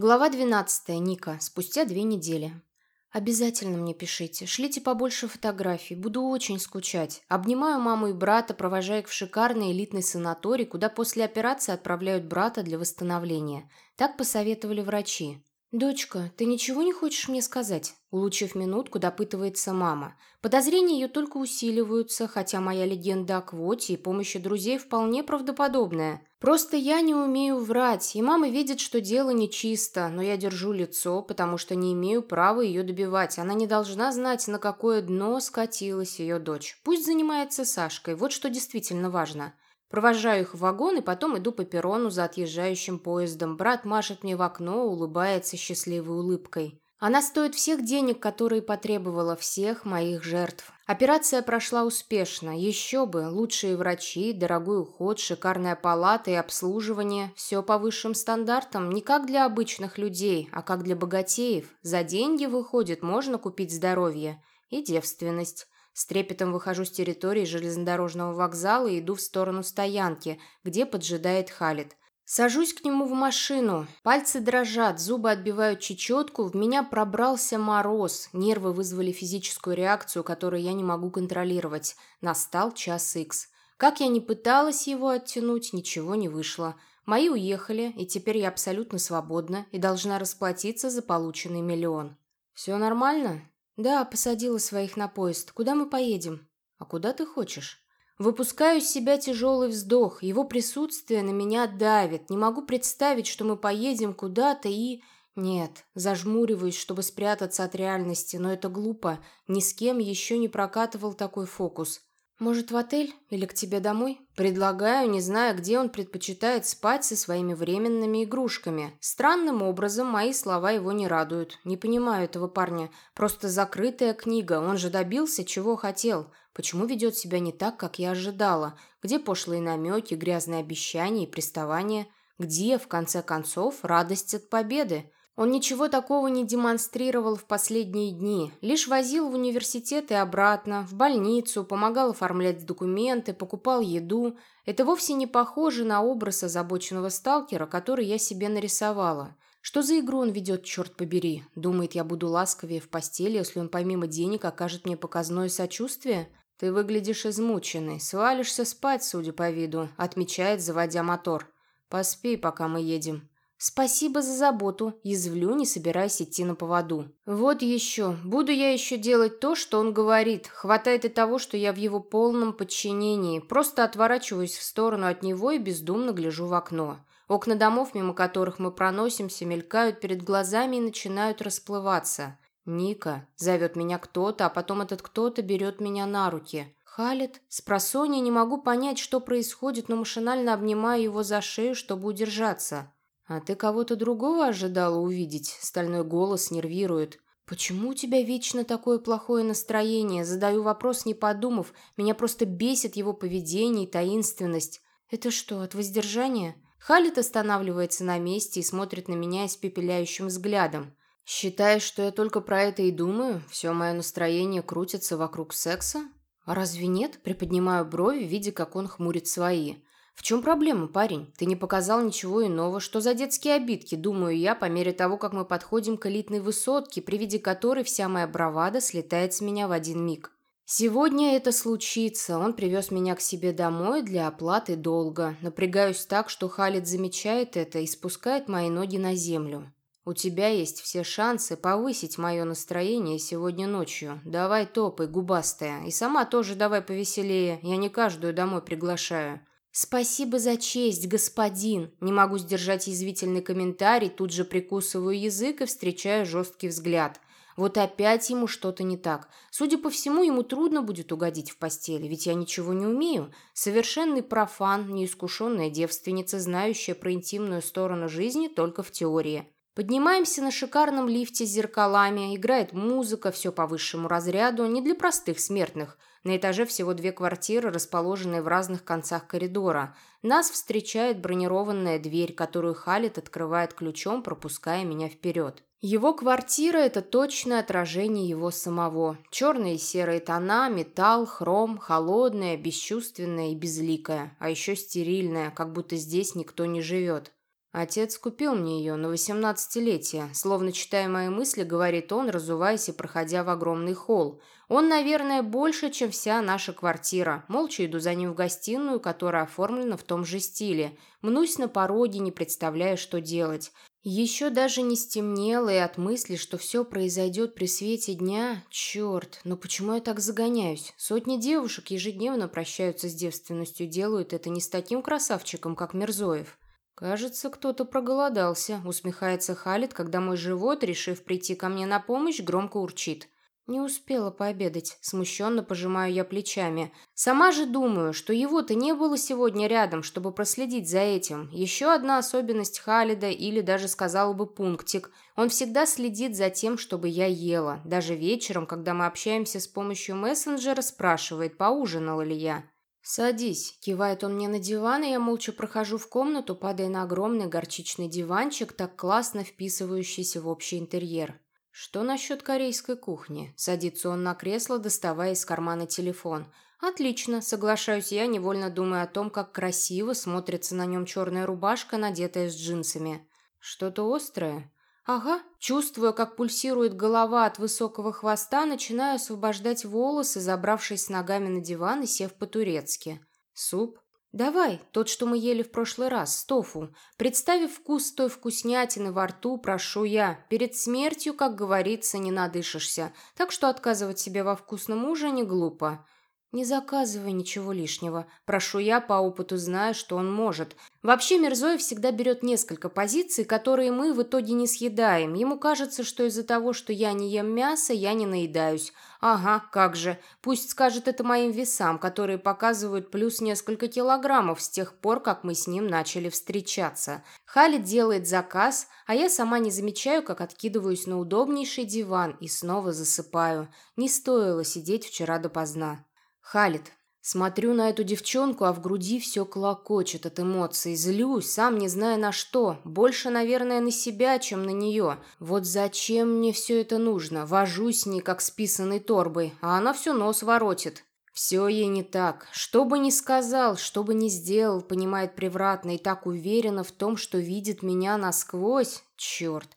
Глава 12. Ника. Спустя две недели. «Обязательно мне пишите. Шлите побольше фотографий. Буду очень скучать. Обнимаю маму и брата, провожая их в шикарный элитный санаторий, куда после операции отправляют брата для восстановления. Так посоветовали врачи. «Дочка, ты ничего не хочешь мне сказать?» Улучив минутку, допытывается мама. Подозрения ее только усиливаются, хотя моя легенда о квоте и помощи друзей вполне правдоподобная. Просто я не умею врать, и мама видит, что дело нечисто, но я держу лицо, потому что не имею права ее добивать. Она не должна знать, на какое дно скатилась ее дочь. Пусть занимается Сашкой, вот что действительно важно. Провожаю их в вагон и потом иду по перрону за отъезжающим поездом. Брат машет мне в окно, улыбается счастливой улыбкой. Она стоит всех денег, которые потребовала, всех моих жертв. Операция прошла успешно. Еще бы, лучшие врачи, дорогой уход, шикарная палата и обслуживание. Все по высшим стандартам, не как для обычных людей, а как для богатеев. За деньги, выходит, можно купить здоровье и девственность. С трепетом выхожу с территории железнодорожного вокзала и иду в сторону стоянки, где поджидает Халит. Сажусь к нему в машину. Пальцы дрожат, зубы отбивают чечетку. В меня пробрался мороз. Нервы вызвали физическую реакцию, которую я не могу контролировать. Настал час икс. Как я не пыталась его оттянуть, ничего не вышло. Мои уехали, и теперь я абсолютно свободна и должна расплатиться за полученный миллион. «Все нормально?» «Да, посадила своих на поезд. Куда мы поедем?» «А куда ты хочешь?» Выпускаю из себя тяжелый вздох. Его присутствие на меня давит. Не могу представить, что мы поедем куда-то и... Нет, зажмуриваюсь, чтобы спрятаться от реальности, но это глупо. Ни с кем еще не прокатывал такой фокус. «Может, в отель? Или к тебе домой?» Предлагаю, не зная, где он предпочитает спать со своими временными игрушками. Странным образом мои слова его не радуют. Не понимаю этого парня. Просто закрытая книга. Он же добился, чего хотел. Почему ведет себя не так, как я ожидала? Где пошлые намеки, грязные обещания и приставания? Где, в конце концов, радость от победы? Он ничего такого не демонстрировал в последние дни, лишь возил в университет и обратно, в больницу, помогал оформлять документы, покупал еду. Это вовсе не похоже на образ озабоченного сталкера, который я себе нарисовала. Что за игру он ведет, черт побери? Думает, я буду ласковее в постели, если он помимо денег окажет мне показное сочувствие? Ты выглядишь измученный, свалишься спать, судя по виду, отмечает, заводя мотор. Поспи, пока мы едем. «Спасибо за заботу. Язвлю, не собираясь идти на поводу. Вот еще. Буду я еще делать то, что он говорит. Хватает и того, что я в его полном подчинении. Просто отворачиваюсь в сторону от него и бездумно гляжу в окно. Окна домов, мимо которых мы проносимся, мелькают перед глазами и начинают расплываться. «Ника!» — зовет меня кто-то, а потом этот кто-то берет меня на руки. Халит, с не могу понять, что происходит, но машинально обнимаю его за шею, чтобы удержаться. «А ты кого-то другого ожидала увидеть?» Стальной голос нервирует. «Почему у тебя вечно такое плохое настроение?» Задаю вопрос, не подумав. Меня просто бесит его поведение и таинственность. «Это что, от воздержания?» Халит останавливается на месте и смотрит на меня испепеляющим взглядом. «Считаешь, что я только про это и думаю? Все мое настроение крутится вокруг секса?» «А разве нет?» Приподнимаю брови, видя, как он хмурит свои. «В чем проблема, парень? Ты не показал ничего иного. Что за детские обидки, думаю я, по мере того, как мы подходим к элитной высотке, при виде которой вся моя бравада слетает с меня в один миг. Сегодня это случится. Он привез меня к себе домой для оплаты долга. Напрягаюсь так, что Халид замечает это и спускает мои ноги на землю. У тебя есть все шансы повысить мое настроение сегодня ночью. Давай топай, губастая. И сама тоже давай повеселее. Я не каждую домой приглашаю. «Спасибо за честь, господин!» Не могу сдержать язвительный комментарий, тут же прикусываю язык и встречаю жесткий взгляд. Вот опять ему что-то не так. Судя по всему, ему трудно будет угодить в постели, ведь я ничего не умею. Совершенный профан, неискушенная девственница, знающая про интимную сторону жизни только в теории. Поднимаемся на шикарном лифте с зеркалами, играет музыка, все по высшему разряду, не для простых смертных. На этаже всего две квартиры, расположенные в разных концах коридора. Нас встречает бронированная дверь, которую Халит открывает ключом, пропуская меня вперед. Его квартира – это точное отражение его самого. Черные и серые тона, металл, хром, холодная, бесчувственная и безликая, а еще стерильная, как будто здесь никто не живет. Отец купил мне ее на восемнадцатилетие. Словно читая мои мысли, говорит он, разуваясь и проходя в огромный холл. Он, наверное, больше, чем вся наша квартира. Молча иду за ним в гостиную, которая оформлена в том же стиле. Мнусь на пороге, не представляя, что делать. Еще даже не стемнело, и от мысли, что все произойдет при свете дня... Черт, но почему я так загоняюсь? Сотни девушек ежедневно прощаются с девственностью, делают это не с таким красавчиком, как Мирзоев. «Кажется, кто-то проголодался», — усмехается Халит, когда мой живот, решив прийти ко мне на помощь, громко урчит. «Не успела пообедать», — смущенно пожимаю я плечами. «Сама же думаю, что его-то не было сегодня рядом, чтобы проследить за этим. Еще одна особенность Халида, или даже сказала бы пунктик. Он всегда следит за тем, чтобы я ела. Даже вечером, когда мы общаемся с помощью мессенджера, спрашивает, поужинала ли я». «Садись», — кивает он мне на диван, и я молча прохожу в комнату, падая на огромный горчичный диванчик, так классно вписывающийся в общий интерьер. «Что насчет корейской кухни?» Садится он на кресло, доставая из кармана телефон. «Отлично», — соглашаюсь я, невольно думая о том, как красиво смотрится на нем черная рубашка, надетая с джинсами. «Что-то острое?» Ага, чувствуя, как пульсирует голова от высокого хвоста, начинаю освобождать волосы, забравшись ногами на диван и сев по-турецки. Суп? Давай, тот, что мы ели в прошлый раз, с тофу. Представив вкус той вкуснятины во рту, прошу я. Перед смертью, как говорится, не надышишься. Так что отказывать себе во вкусном ужине глупо. «Не заказывай ничего лишнего. Прошу я, по опыту знаю, что он может. Вообще Мирзоев всегда берет несколько позиций, которые мы в итоге не съедаем. Ему кажется, что из-за того, что я не ем мясо, я не наедаюсь. Ага, как же. Пусть скажет это моим весам, которые показывают плюс несколько килограммов с тех пор, как мы с ним начали встречаться. Халид делает заказ, а я сама не замечаю, как откидываюсь на удобнейший диван и снова засыпаю. Не стоило сидеть вчера допоздна. Халит. Смотрю на эту девчонку, а в груди все клокочет от эмоций. Злюсь, сам не зная на что. Больше, наверное, на себя, чем на нее. Вот зачем мне все это нужно? Вожусь с ней, как с писаной торбой, а она все нос воротит. Все ей не так. Что бы ни сказал, что бы ни сделал, понимает превратно и так уверенно в том, что видит меня насквозь. Черт.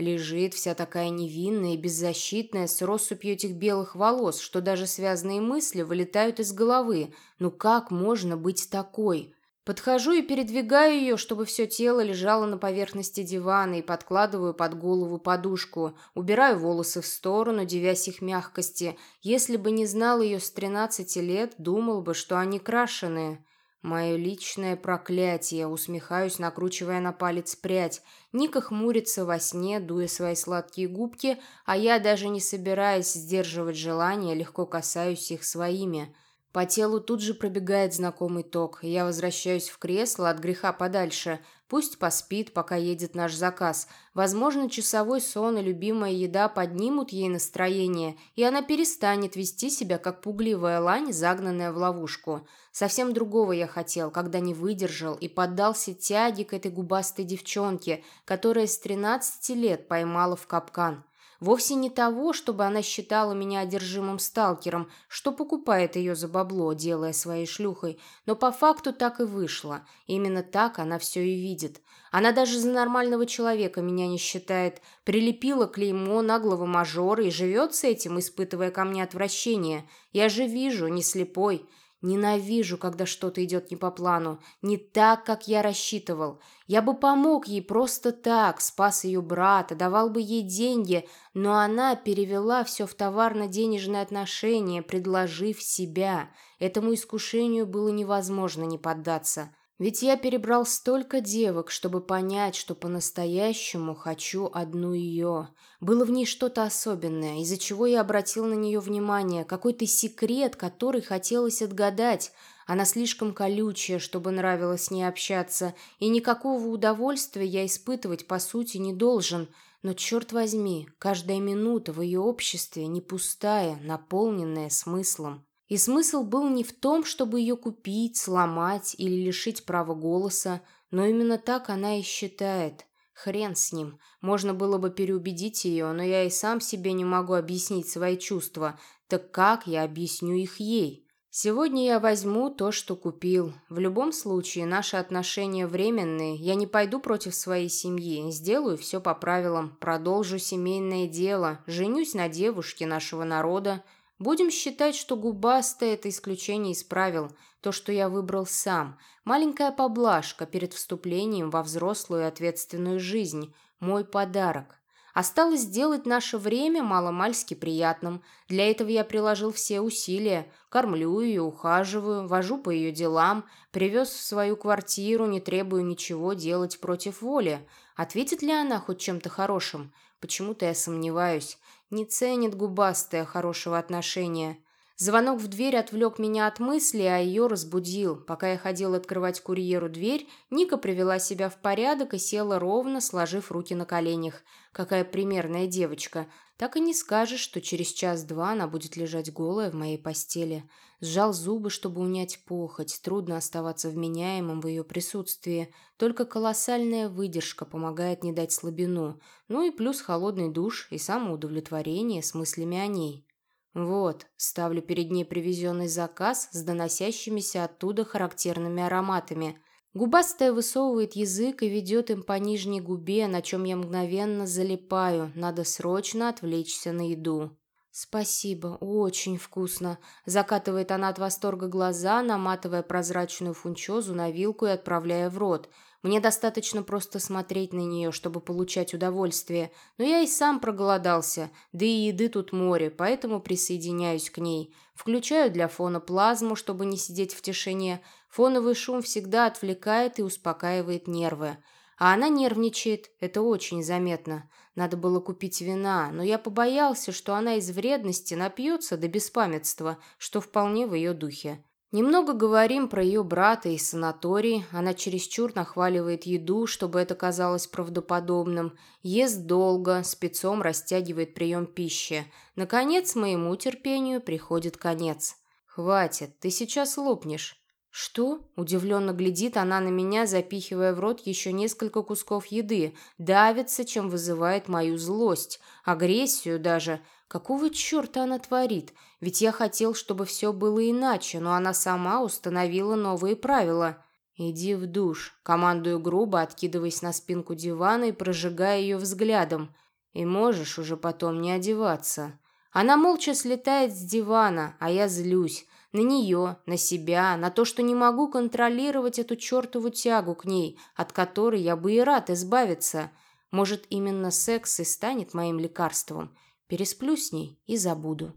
Лежит вся такая невинная и беззащитная с россыпью этих белых волос, что даже связанные мысли вылетают из головы. Ну как можно быть такой? Подхожу и передвигаю ее, чтобы все тело лежало на поверхности дивана и подкладываю под голову подушку. Убираю волосы в сторону, девясь их мягкости. Если бы не знал ее с 13 лет, думал бы, что они крашеные. «Мое личное проклятие!» Усмехаюсь, накручивая на палец прядь. Ника хмурится во сне, дуя свои сладкие губки, а я, даже не собираясь сдерживать желание, легко касаюсь их своими – по телу тут же пробегает знакомый ток, я возвращаюсь в кресло от греха подальше. Пусть поспит, пока едет наш заказ. Возможно, часовой сон и любимая еда поднимут ей настроение, и она перестанет вести себя, как пугливая лань, загнанная в ловушку. Совсем другого я хотел, когда не выдержал и поддался тяге к этой губастой девчонке, которая с 13 лет поймала в капкан. Вовсе не того, чтобы она считала меня одержимым сталкером, что покупает ее за бабло, делая своей шлюхой, но по факту так и вышло. Именно так она все и видит. Она даже за нормального человека меня не считает, прилепила клеймо наглого мажора и живет с этим, испытывая ко мне отвращение. Я же вижу, не слепой. Ненавижу, когда что-то идет не по плану, не так, как я рассчитывал. Я бы помог ей просто так, спас ее брата, давал бы ей деньги, но она перевела все в товарно-денежные отношения, предложив себя. Этому искушению было невозможно не поддаться. Ведь я перебрал столько девок, чтобы понять, что по-настоящему хочу одну ее. Было в ней что-то особенное, из-за чего я обратил на нее внимание, какой-то секрет, который хотелось отгадать. Она слишком колючая, чтобы нравилось с ней общаться, и никакого удовольствия я испытывать, по сути, не должен. Но, черт возьми, каждая минута в ее обществе не пустая, наполненная смыслом. И смысл был не в том, чтобы ее купить, сломать или лишить права голоса, но именно так она и считает. Хрен с ним. Можно было бы переубедить ее, но я и сам себе не могу объяснить свои чувства. Так как я объясню их ей? Сегодня я возьму то, что купил. В любом случае, наши отношения временные. Я не пойду против своей семьи. Сделаю все по правилам. Продолжу семейное дело. Женюсь на девушке нашего народа. Будем считать, что губастая – это исключение из правил. То, что я выбрал сам. Маленькая поблажка перед вступлением во взрослую и ответственную жизнь. Мой подарок. Осталось сделать наше время маломальски приятным. Для этого я приложил все усилия. Кормлю ее, ухаживаю, вожу по ее делам, привез в свою квартиру, не требую ничего делать против воли. Ответит ли она хоть чем-то хорошим? Почему-то я сомневаюсь. Не ценит губастая хорошего отношения. Звонок в дверь отвлек меня от мысли, а ее разбудил. Пока я ходил открывать курьеру дверь, Ника привела себя в порядок и села ровно, сложив руки на коленях. Какая примерная девочка. Так и не скажешь, что через час-два она будет лежать голая в моей постели. Сжал зубы, чтобы унять похоть. Трудно оставаться вменяемым в ее присутствии. Только колоссальная выдержка помогает не дать слабину. Ну и плюс холодный душ и самоудовлетворение с мыслями о ней. Вот, ставлю перед ней привезенный заказ с доносящимися оттуда характерными ароматами. Губастая высовывает язык и ведет им по нижней губе, на чем я мгновенно залипаю. Надо срочно отвлечься на еду. «Спасибо, очень вкусно!» Закатывает она от восторга глаза, наматывая прозрачную фунчозу на вилку и отправляя в рот – мне достаточно просто смотреть на нее, чтобы получать удовольствие. Но я и сам проголодался, да и еды тут море, поэтому присоединяюсь к ней. Включаю для фона плазму, чтобы не сидеть в тишине. Фоновый шум всегда отвлекает и успокаивает нервы. А она нервничает, это очень заметно. Надо было купить вина, но я побоялся, что она из вредности напьется до беспамятства, что вполне в ее духе. Немного говорим про ее брата и санаторий. Она чересчур нахваливает еду, чтобы это казалось правдоподобным. Ест долго, спецом растягивает прием пищи. Наконец, моему терпению приходит конец. «Хватит, ты сейчас лопнешь». «Что?» – удивленно глядит она на меня, запихивая в рот еще несколько кусков еды. Давится, чем вызывает мою злость, агрессию даже – Какого черта она творит? Ведь я хотел, чтобы все было иначе, но она сама установила новые правила. «Иди в душ», — командую грубо, откидываясь на спинку дивана и прожигая ее взглядом. «И можешь уже потом не одеваться». Она молча слетает с дивана, а я злюсь. На нее, на себя, на то, что не могу контролировать эту чертову тягу к ней, от которой я бы и рад избавиться. Может, именно секс и станет моим лекарством. Пересплю с ней и забуду.